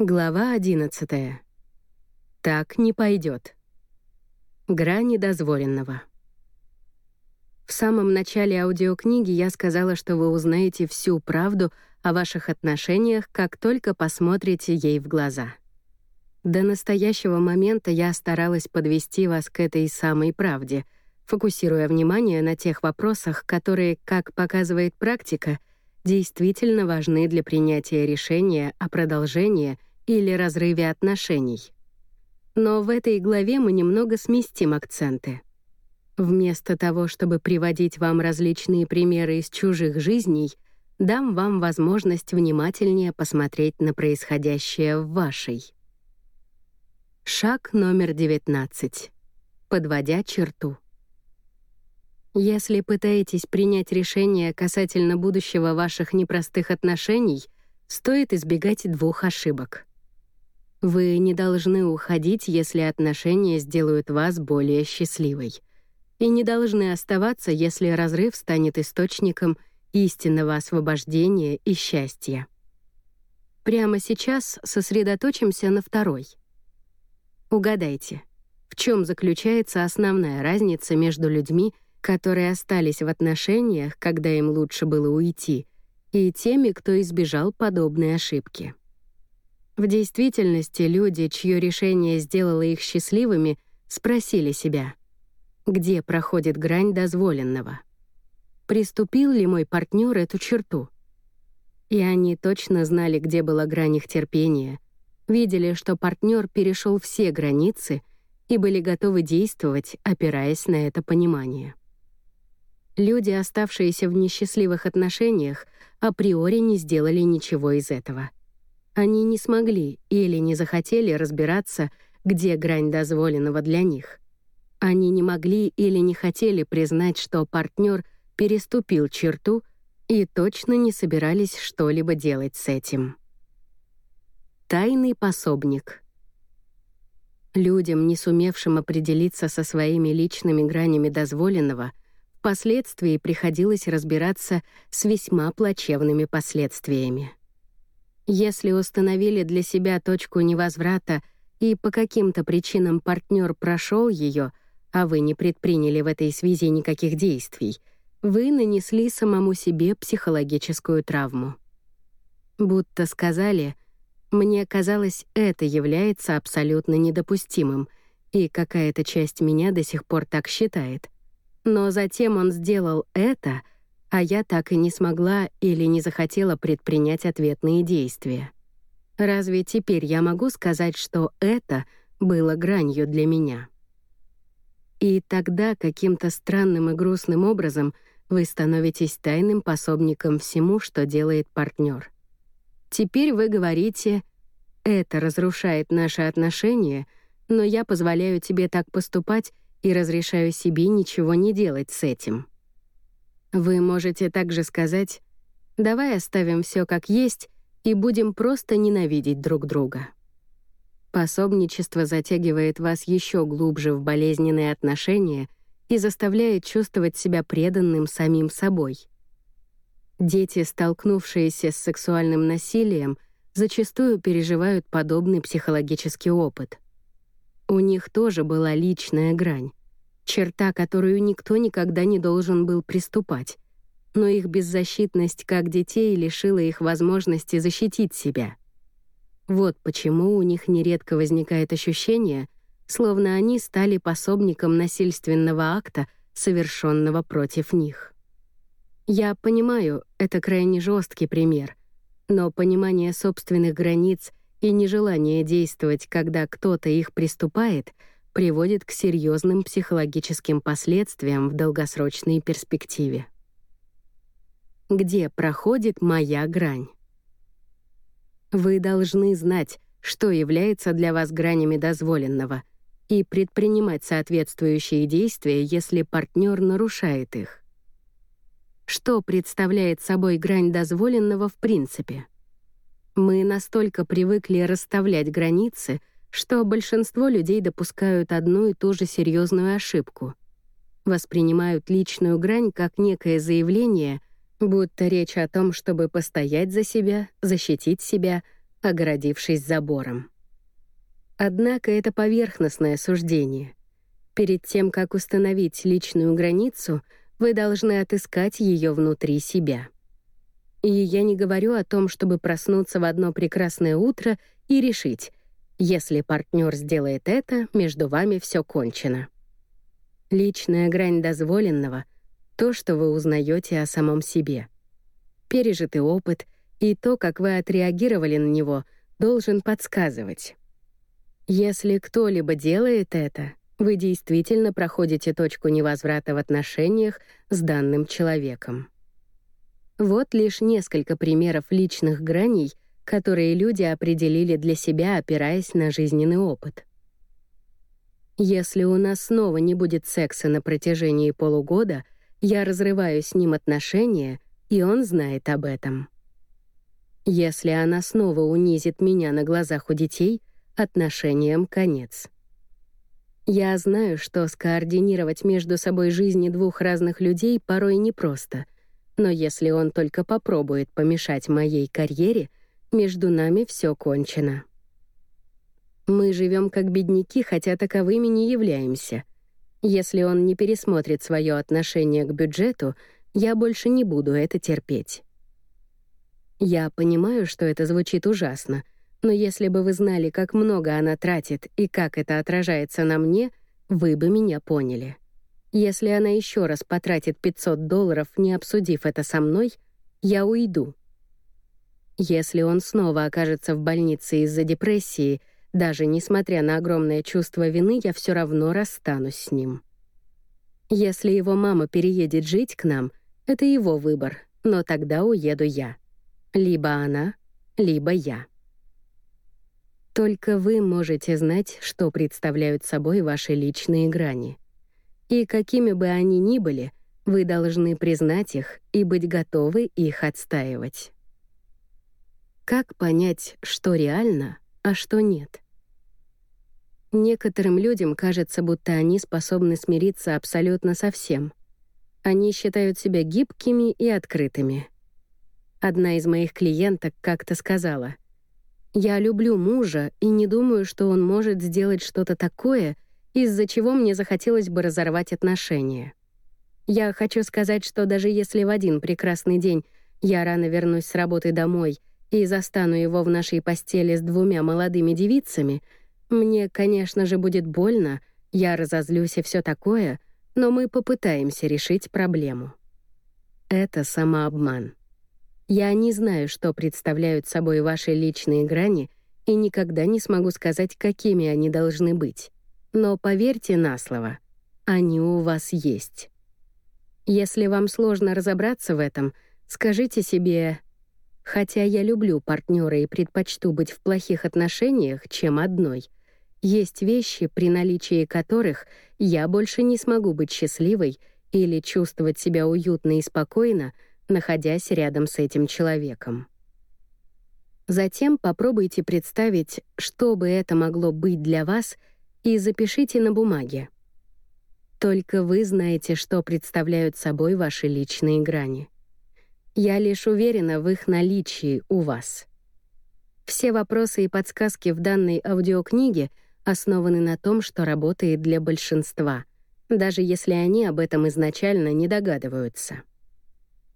Глава 11. Так не пойдет. Грани дозволенного. В самом начале аудиокниги я сказала, что вы узнаете всю правду о ваших отношениях, как только посмотрите ей в глаза. До настоящего момента я старалась подвести вас к этой самой правде, фокусируя внимание на тех вопросах, которые, как показывает практика, — действительно важны для принятия решения о продолжении или разрыве отношений. Но в этой главе мы немного сместим акценты. Вместо того, чтобы приводить вам различные примеры из чужих жизней, дам вам возможность внимательнее посмотреть на происходящее в вашей. Шаг номер 19. Подводя черту. Если пытаетесь принять решение касательно будущего ваших непростых отношений, стоит избегать двух ошибок. Вы не должны уходить, если отношения сделают вас более счастливой. И не должны оставаться, если разрыв станет источником истинного освобождения и счастья. Прямо сейчас сосредоточимся на второй. Угадайте, в чем заключается основная разница между людьми, которые остались в отношениях, когда им лучше было уйти, и теми, кто избежал подобной ошибки. В действительности люди, чье решение сделало их счастливыми, спросили себя, где проходит грань дозволенного. Приступил ли мой партнер эту черту? И они точно знали, где была грань их терпения, видели, что партнер перешел все границы и были готовы действовать, опираясь на это понимание. Люди, оставшиеся в несчастливых отношениях, априори не сделали ничего из этого. Они не смогли или не захотели разбираться, где грань дозволенного для них. Они не могли или не хотели признать, что партнер переступил черту и точно не собирались что-либо делать с этим. Тайный пособник. Людям, не сумевшим определиться со своими личными гранями дозволенного — Впоследствии приходилось разбираться с весьма плачевными последствиями. Если установили для себя точку невозврата и по каким-то причинам партнер прошел ее, а вы не предприняли в этой связи никаких действий, вы нанесли самому себе психологическую травму. Будто сказали, мне казалось, это является абсолютно недопустимым, и какая-то часть меня до сих пор так считает. Но затем он сделал это, а я так и не смогла или не захотела предпринять ответные действия. Разве теперь я могу сказать, что это было гранью для меня? И тогда каким-то странным и грустным образом вы становитесь тайным пособником всему, что делает партнер. Теперь вы говорите «это разрушает наши отношения», но я позволяю тебе так поступать, и разрешаю себе ничего не делать с этим. Вы можете также сказать «давай оставим все как есть и будем просто ненавидеть друг друга». Пособничество затягивает вас еще глубже в болезненные отношения и заставляет чувствовать себя преданным самим собой. Дети, столкнувшиеся с сексуальным насилием, зачастую переживают подобный психологический опыт — у них тоже была личная грань, черта, которую никто никогда не должен был приступать. Но их беззащитность как детей лишила их возможности защитить себя. Вот почему у них нередко возникает ощущение, словно они стали пособником насильственного акта, совершенного против них. Я понимаю, это крайне жесткий пример, но понимание собственных границ — и нежелание действовать, когда кто-то их приступает, приводит к серьезным психологическим последствиям в долгосрочной перспективе. Где проходит моя грань? Вы должны знать, что является для вас гранями дозволенного, и предпринимать соответствующие действия, если партнер нарушает их. Что представляет собой грань дозволенного в принципе? Мы настолько привыкли расставлять границы, что большинство людей допускают одну и ту же серьезную ошибку. Воспринимают личную грань как некое заявление, будто речь о том, чтобы постоять за себя, защитить себя, огородившись забором. Однако это поверхностное суждение. Перед тем, как установить личную границу, вы должны отыскать ее внутри себя. И я не говорю о том, чтобы проснуться в одно прекрасное утро и решить, если партнер сделает это, между вами все кончено. Личная грань дозволенного — то, что вы узнаете о самом себе. Пережитый опыт и то, как вы отреагировали на него, должен подсказывать. Если кто-либо делает это, вы действительно проходите точку невозврата в отношениях с данным человеком. Вот лишь несколько примеров личных граней, которые люди определили для себя, опираясь на жизненный опыт. Если у нас снова не будет секса на протяжении полугода, я разрываю с ним отношения, и он знает об этом. Если она снова унизит меня на глазах у детей, отношениям конец. Я знаю, что скоординировать между собой жизни двух разных людей порой непросто, но если он только попробует помешать моей карьере, между нами все кончено. Мы живем как бедняки, хотя таковыми не являемся. Если он не пересмотрит свое отношение к бюджету, я больше не буду это терпеть. Я понимаю, что это звучит ужасно, но если бы вы знали, как много она тратит и как это отражается на мне, вы бы меня поняли. Если она еще раз потратит 500 долларов, не обсудив это со мной, я уйду. Если он снова окажется в больнице из-за депрессии, даже несмотря на огромное чувство вины, я все равно расстанусь с ним. Если его мама переедет жить к нам, это его выбор, но тогда уеду я. Либо она, либо я. Только вы можете знать, что представляют собой ваши личные грани. И какими бы они ни были, вы должны признать их и быть готовы их отстаивать. Как понять, что реально, а что нет? Некоторым людям кажется, будто они способны смириться абсолютно со всем. Они считают себя гибкими и открытыми — Одна из моих клиенток как-то сказала, «Я люблю мужа и не думаю, что он может сделать что-то такое, из-за чего мне захотелось бы разорвать отношения. Я хочу сказать, что даже если в один прекрасный день я рано вернусь с работы домой и застану его в нашей постели с двумя молодыми девицами, мне, конечно же, будет больно, я разозлюсь и все такое, но мы попытаемся решить проблему. Это самообман. Я не знаю, что представляют собой ваши личные грани, и никогда не смогу сказать, какими они должны быть. Но поверьте на слово, они у вас есть. Если вам сложно разобраться в этом, скажите себе «Хотя я люблю партнера и предпочту быть в плохих отношениях, чем одной», есть вещи, при наличии которых я больше не смогу быть счастливой или чувствовать себя уютно и спокойно, находясь рядом с этим человеком. Затем попробуйте представить, что бы это могло быть для вас, и запишите на бумаге. Только вы знаете, что представляют собой ваши личные грани. Я лишь уверена в их наличии у вас. Все вопросы и подсказки в данной аудиокниге основаны на том, что работает для большинства, даже если они об этом изначально не догадываются.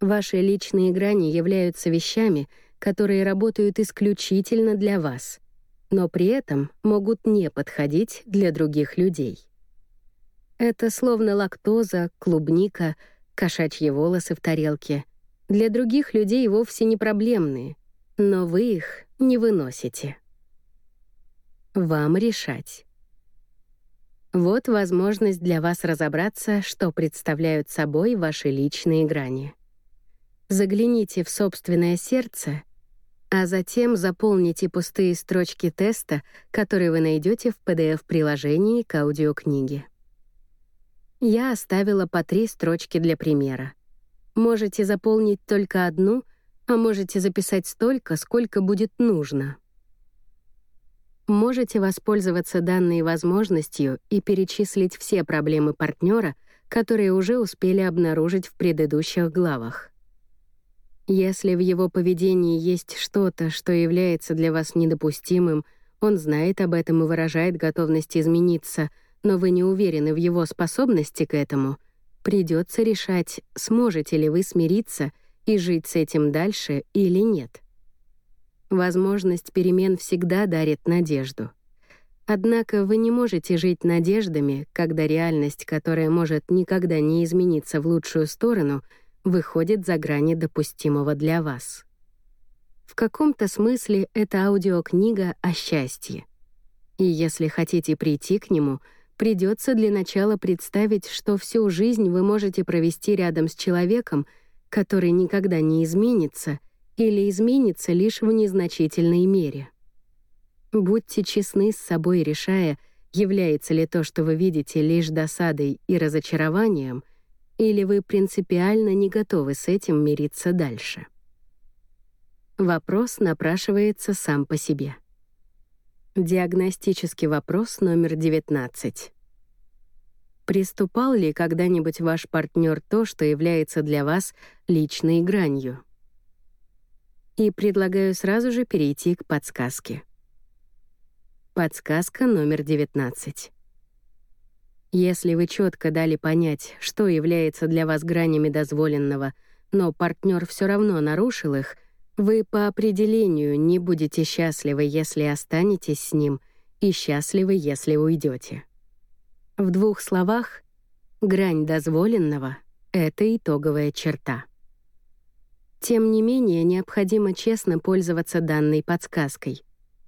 Ваши личные грани являются вещами, которые работают исключительно для вас, но при этом могут не подходить для других людей. Это словно лактоза, клубника, кошачьи волосы в тарелке. Для других людей вовсе не проблемные, но вы их не выносите. Вам решать. Вот возможность для вас разобраться, что представляют собой ваши личные грани. Загляните в собственное сердце, а затем заполните пустые строчки теста, которые вы найдете в PDF-приложении к аудиокниге. Я оставила по три строчки для примера. Можете заполнить только одну, а можете записать столько, сколько будет нужно. Можете воспользоваться данной возможностью и перечислить все проблемы партнера, которые уже успели обнаружить в предыдущих главах. Если в его поведении есть что-то, что является для вас недопустимым, он знает об этом и выражает готовность измениться, но вы не уверены в его способности к этому, придется решать, сможете ли вы смириться и жить с этим дальше или нет. Возможность перемен всегда дарит надежду. Однако вы не можете жить надеждами, когда реальность, которая может никогда не измениться в лучшую сторону, выходит за грани допустимого для вас. В каком-то смысле это аудиокнига о счастье. И если хотите прийти к нему, придется для начала представить, что всю жизнь вы можете провести рядом с человеком, который никогда не изменится или изменится лишь в незначительной мере. Будьте честны с собой, решая, является ли то, что вы видите, лишь досадой и разочарованием, или вы принципиально не готовы с этим мириться дальше. Вопрос напрашивается сам по себе. Диагностический вопрос номер 19. Приступал ли когда-нибудь ваш партнер то, что является для вас личной гранью? И предлагаю сразу же перейти к подсказке. Подсказка номер 19. Если вы четко дали понять, что является для вас гранями дозволенного, но партнер все равно нарушил их, вы по определению не будете счастливы, если останетесь с ним, и счастливы, если уйдете. В двух словах, грань дозволенного — это итоговая черта. Тем не менее, необходимо честно пользоваться данной подсказкой.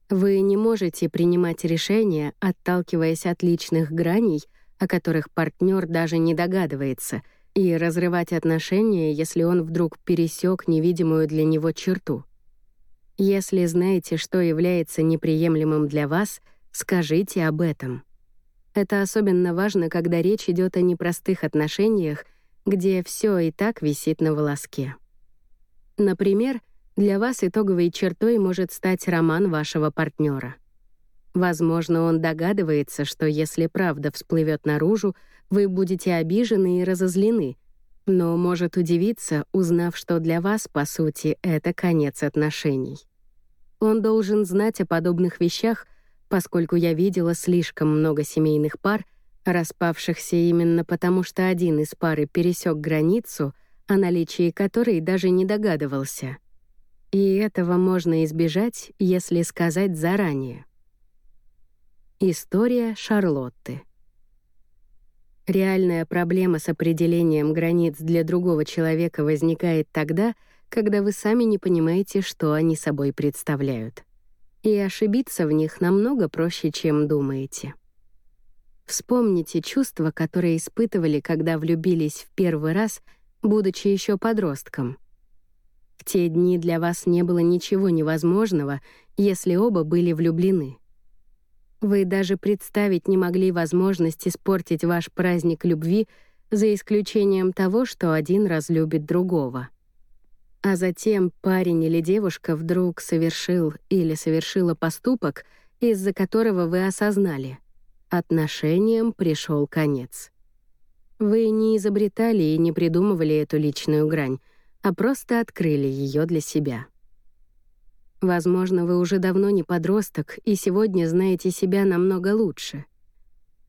Вы не можете принимать решения, отталкиваясь от личных граней, о которых партнер даже не догадывается, и разрывать отношения, если он вдруг пересек невидимую для него черту. Если знаете, что является неприемлемым для вас, скажите об этом. Это особенно важно, когда речь идет о непростых отношениях, где все и так висит на волоске. Например, для вас итоговой чертой может стать роман вашего партнера. Возможно, он догадывается, что если правда всплывет наружу, вы будете обижены и разозлены, но может удивиться, узнав, что для вас, по сути, это конец отношений. Он должен знать о подобных вещах, поскольку я видела слишком много семейных пар, распавшихся именно потому, что один из пары пересек границу, о наличии которой даже не догадывался — и этого можно избежать, если сказать заранее. История Шарлотты. Реальная проблема с определением границ для другого человека возникает тогда, когда вы сами не понимаете, что они собой представляют. И ошибиться в них намного проще, чем думаете. Вспомните чувства, которые испытывали, когда влюбились в первый раз, будучи еще подростком — в те дни для вас не было ничего невозможного, если оба были влюблены. Вы даже представить не могли возможность испортить ваш праздник любви за исключением того, что один разлюбит другого. А затем парень или девушка вдруг совершил или совершила поступок, из-за которого вы осознали — отношениям пришел конец. Вы не изобретали и не придумывали эту личную грань, а просто открыли ее для себя. Возможно, вы уже давно не подросток и сегодня знаете себя намного лучше.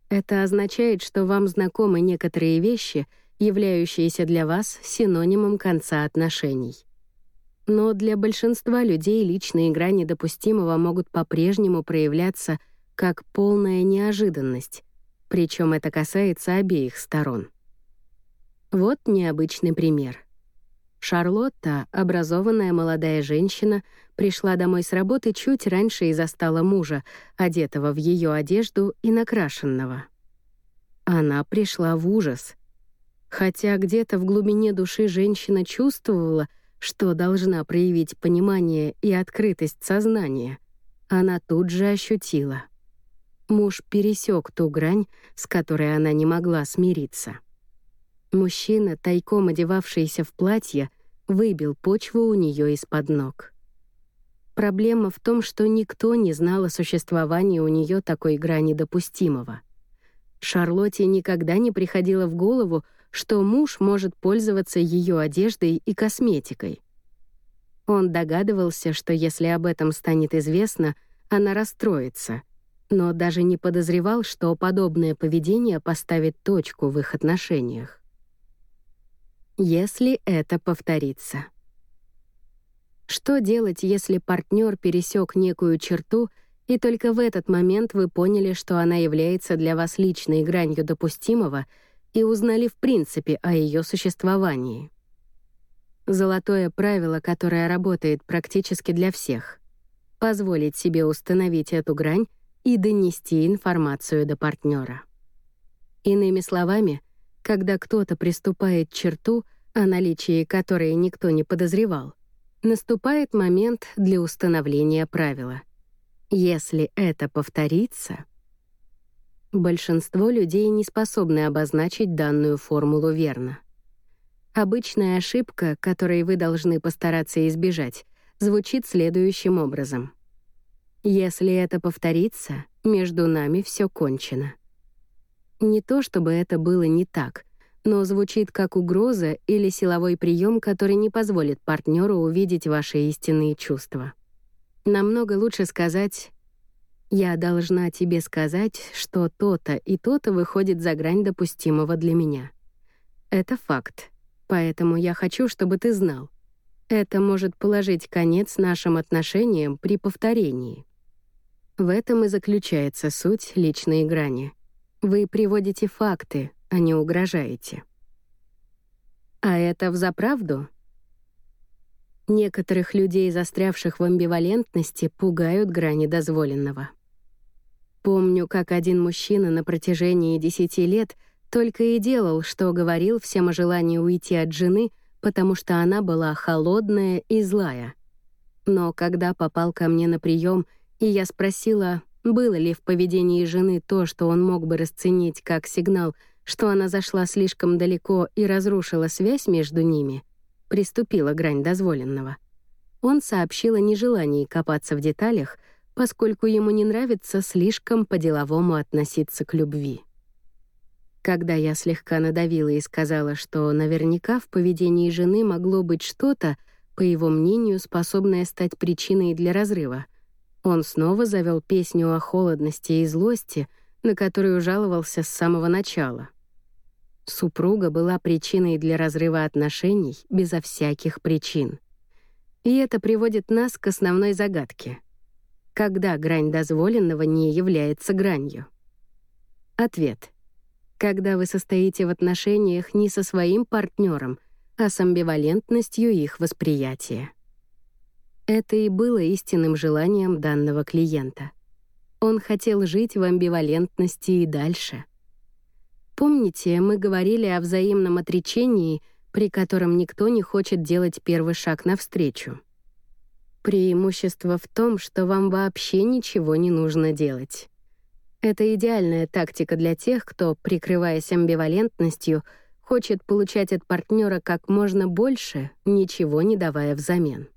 Это означает, что вам знакомы некоторые вещи, являющиеся для вас синонимом конца отношений. Но для большинства людей личные грани допустимого могут по-прежнему проявляться как полная неожиданность, причем это касается обеих сторон. Вот необычный пример — Шарлотта, образованная молодая женщина, пришла домой с работы чуть раньше и застала мужа, одетого в ее одежду и накрашенного. Она пришла в ужас. Хотя где-то в глубине души женщина чувствовала, что должна проявить понимание и открытость сознания, она тут же ощутила. Муж пересек ту грань, с которой она не могла смириться. Мужчина, тайком одевавшийся в платье, выбил почву у нее из-под ног. Проблема в том, что никто не знал о существовании у нее такой грани допустимого. Шарлотте никогда не приходило в голову, что муж может пользоваться ее одеждой и косметикой. Он догадывался, что если об этом станет известно, она расстроится, но даже не подозревал, что подобное поведение поставит точку в их отношениях. Если это повторится. Что делать, если партнер пересек некую черту, и только в этот момент вы поняли, что она является для вас личной гранью допустимого и узнали в принципе о ее существовании? Золотое правило, которое работает практически для всех. Позволить себе установить эту грань и донести информацию до партнера. Иными словами, когда кто-то приступает к черту, о наличии которой никто не подозревал, наступает момент для установления правила. Если это повторится... Большинство людей не способны обозначить данную формулу верно. Обычная ошибка, которой вы должны постараться избежать, звучит следующим образом. «Если это повторится, между нами все кончено». Не то чтобы это было не так — но звучит как угроза или силовой прием, который не позволит партнеру увидеть ваши истинные чувства. Намного лучше сказать «Я должна тебе сказать, что то-то и то-то выходит за грань допустимого для меня». Это факт, поэтому я хочу, чтобы ты знал. Это может положить конец нашим отношениям при повторении. В этом и заключается суть личной грани. Вы приводите факты, а не угрожаете. А это взаправду? Некоторых людей, застрявших в амбивалентности, пугают грани дозволенного. Помню, как один мужчина на протяжении десяти лет только и делал, что говорил всем о желании уйти от жены, потому что она была холодная и злая. Но когда попал ко мне на прием, и я спросила, было ли в поведении жены то, что он мог бы расценить как сигнал — что она зашла слишком далеко и разрушила связь между ними, приступила грань дозволенного. Он сообщил о нежелании копаться в деталях, поскольку ему не нравится слишком по-деловому относиться к любви. Когда я слегка надавила и сказала, что наверняка в поведении жены могло быть что-то, по его мнению, способное стать причиной для разрыва, он снова завел песню о холодности и злости — на которую жаловался с самого начала. Супруга была причиной для разрыва отношений безо всяких причин. И это приводит нас к основной загадке. Когда грань дозволенного не является гранью? Ответ. Когда вы состоите в отношениях не со своим партнером, а с амбивалентностью их восприятия. Это и было истинным желанием данного клиента — он хотел жить в амбивалентности и дальше. Помните, мы говорили о взаимном отречении, при котором никто не хочет делать первый шаг навстречу. Преимущество в том, что вам вообще ничего не нужно делать. Это идеальная тактика для тех, кто, прикрываясь амбивалентностью, хочет получать от партнера как можно больше, ничего не давая взамен.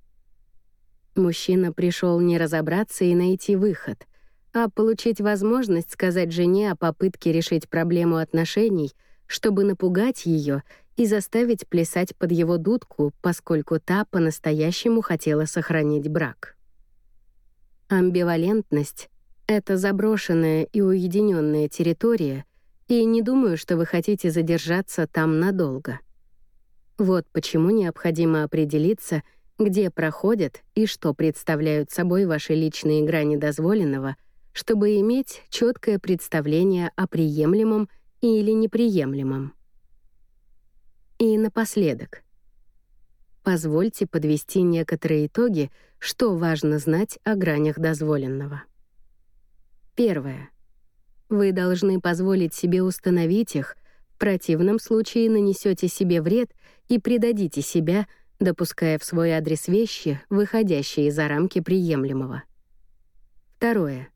Мужчина пришел не разобраться и найти выход — а получить возможность сказать жене о попытке решить проблему отношений, чтобы напугать ее и заставить плясать под его дудку, поскольку та по-настоящему хотела сохранить брак. Амбивалентность — это заброшенная и уединенная территория, и не думаю, что вы хотите задержаться там надолго. Вот почему необходимо определиться, где проходят и что представляют собой ваши личные грани дозволенного — чтобы иметь четкое представление о приемлемом или неприемлемом. И напоследок. Позвольте подвести некоторые итоги, что важно знать о гранях дозволенного. Первое. Вы должны позволить себе установить их, в противном случае нанесете себе вред и предадите себя, допуская в свой адрес вещи, выходящие за рамки приемлемого. Второе.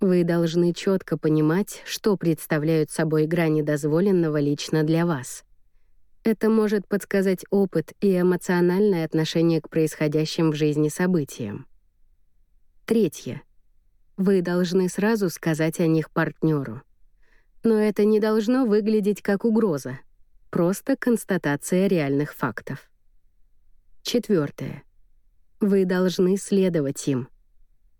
Вы должны четко понимать, что представляют собой грани дозволенного лично для вас. Это может подсказать опыт и эмоциональное отношение к происходящим в жизни событиям. Третье. Вы должны сразу сказать о них партнеру. Но это не должно выглядеть как угроза, просто констатация реальных фактов. Четвертое. Вы должны следовать им.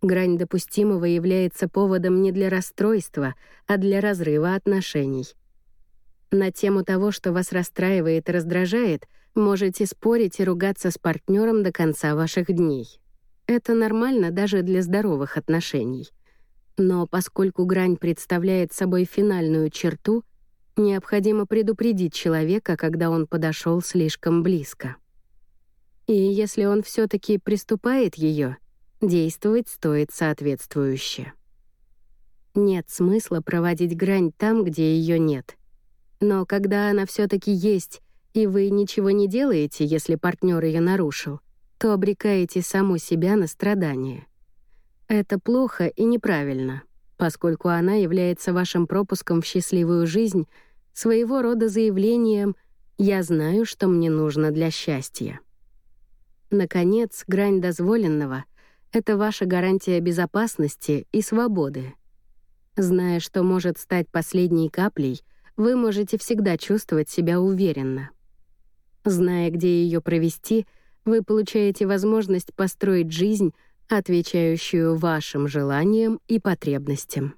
Грань допустимого является поводом не для расстройства, а для разрыва отношений. На тему того, что вас расстраивает и раздражает, можете спорить и ругаться с партнером до конца ваших дней. Это нормально даже для здоровых отношений. Но поскольку грань представляет собой финальную черту, необходимо предупредить человека, когда он подошел слишком близко. И если он все таки приступает ее, действовать стоит соответствующе. Нет смысла проводить грань там, где ее нет. Но когда она все таки есть, и вы ничего не делаете, если партнер ее нарушил, то обрекаете саму себя на страдания. Это плохо и неправильно, поскольку она является вашим пропуском в счастливую жизнь, своего рода заявлением «я знаю, что мне нужно для счастья». Наконец, грань дозволенного — это ваша гарантия безопасности и свободы. Зная, что может стать последней каплей, вы можете всегда чувствовать себя уверенно. Зная, где ее провести — вы получаете возможность построить жизнь, отвечающую вашим желаниям и потребностям.